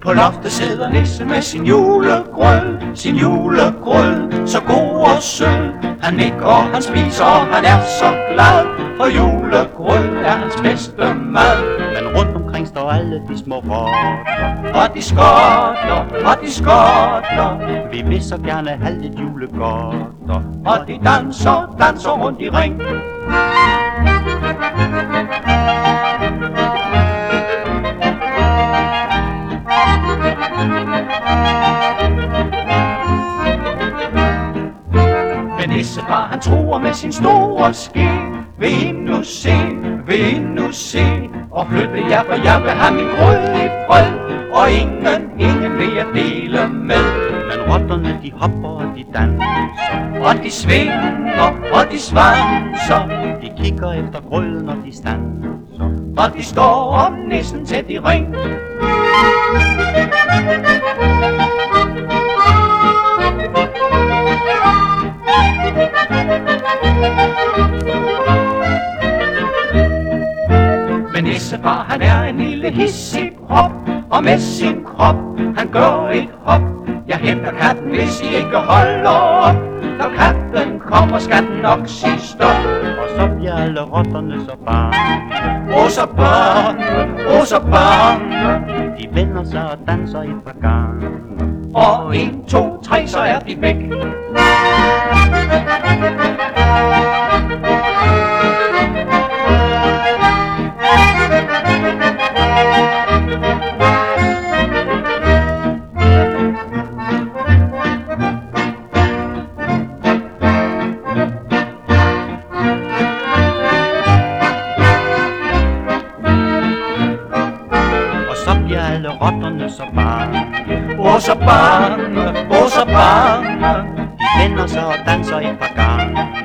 På loftet sidder nissen med sin julegrød, sin julegrød, så god og sød. Han nikker, han spiser, og han er så glad, for julegrød er hans bedste mad. Men rundt omkring står alle de små rotter Og de skotter, og de skotter, Vi vil så gerne have lidt julegodter og de danser, danser rundt i ring. Men nissefar han truer med sin store ske Vil I nu se, vil I nu se? Og flytte jer, for jeg vil have min grød i fred Og ingen, ingen vil jeg dele med. Men rotterne de hopper og de danser. Og de svinger, og de svanser. De kigger efter grøden og de stanser Og de står om nissen tæt i ring. Men nissefar han er en lille hissig prop Og med sin krop han gør et hop. Jeg henter katten hvis I ikke holder op Når katten kommer skal den nok sige stop alle rotterne så bange. Åh så bange, åh så bange. De vender sig og danser et par gange. Og en, to, tre, så er de væk. Så bliver alle rotterne så bange Åh så bange, åh så bange De vender sig og danser et par